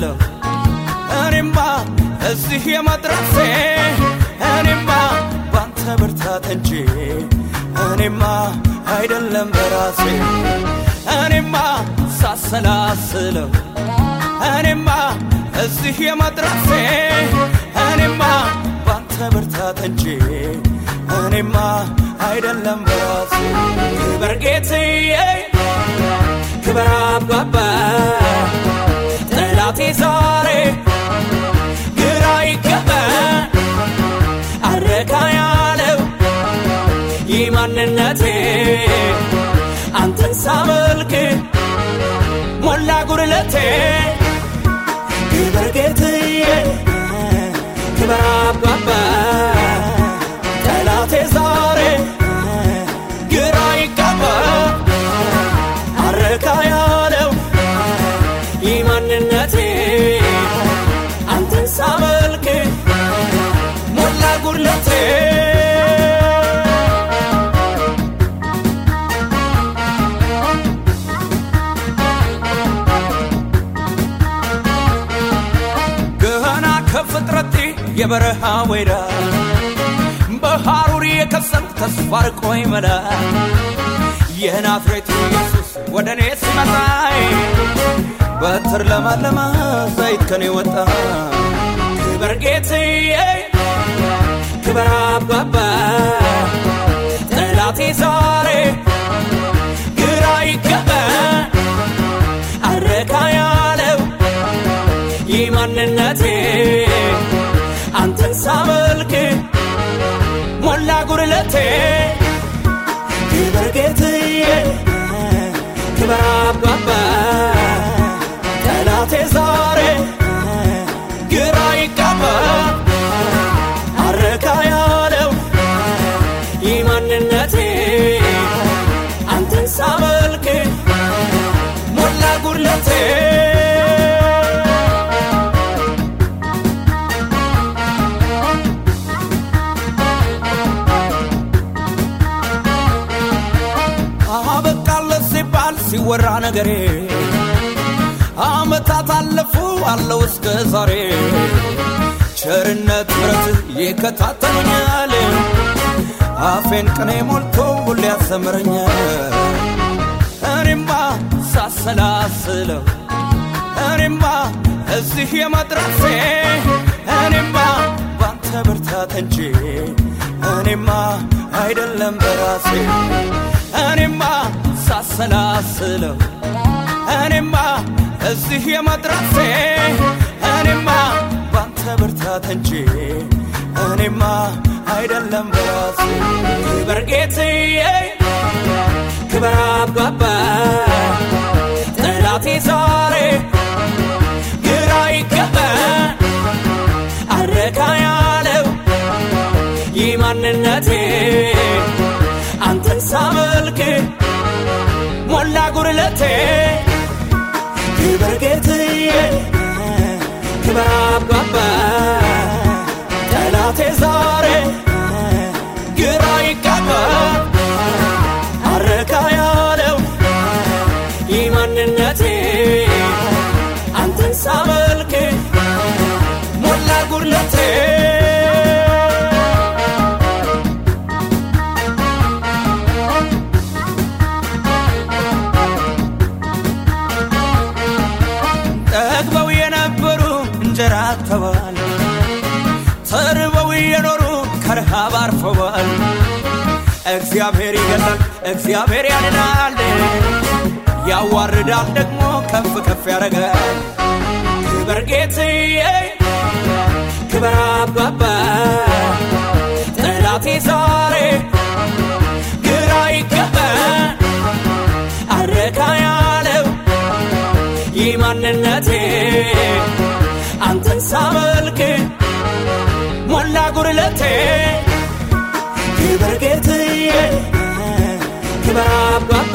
ሳሰላስለው እኔማ እዚህ የመድረሴ እኔማ ባንተ ብርታት እንጂ እኔማ አይደለም በራሴ እኔማ ሳሰላስለው እኔማ እዚህ የመድረሴ እኔማ ባንተ ብርታት እንጂ እኔማ አይደለም በራሴ ክበር ጌትዬ ዛሬ ግራ ይገባ አረካ ያለው ይህ ማንነቴ። አንተን ሳመልክ ሞላ ጉድለቴ የበረሃ ወይራ በሐሩር የከሰምክ ተስፋ ርቆኝ መላ። የናዝሬቱ ኢየሱስ ወደ እኔ ሲመጣ በትር ለማለማ ዘይት ከኔ ወጣ። ክበር ጌትዬ ክበር አባባ። ጠላቴ ዛሬ ግራ ይገባ። አረካ ያለው ይህ ማንነቴ ሳመልክ ሞላ ጉድለቴ ክበር ጌትዬ ክበር አባባ ሲወራ ነገሬ አመታት አለፉ አለው እስከ ዛሬ። ቸርነት ምረት ይከታተሉኛል አፌን ቅኔ ሞልቶ ሁሌ ያሰምረኛል። እኔማ ሳሰላስለው እኔማ እዚህ የመድረሴ እኔማ ባንተ ብርታት እንጂ እኔማ አይደለም በራሴ እኔማ ሳሰላስለው እኔማ እዚህ የመድረሴ እኔማ ባንተ ብርታት እንጂ እኔማ አይደለም በራሴ። ክበር ጌትዬ ክበር አባባ ጠላቴ ዛሬ ግራ ይገባ። አረካ ያለው ይህ ማንነቴ አንተን ሳመልክ ሞላ ጉድለቴ ክበር ጌትዬ ክበር አባባ ጠላቴ እንጀራ ተባል ተርበው የኖሩ ከረሃብ አርፈዋል። እግዚአብሔር ይገላል፣ እግዚአብሔር ያድናል፣ ያዋርዳል ደግሞ ከፍ ከፍ ያደርጋል። ክበር ጌትዬ ክበር አባባ ጠላቴ ዛሬ ጉርለቴ ክብር ጌትዬ ክብር አባባ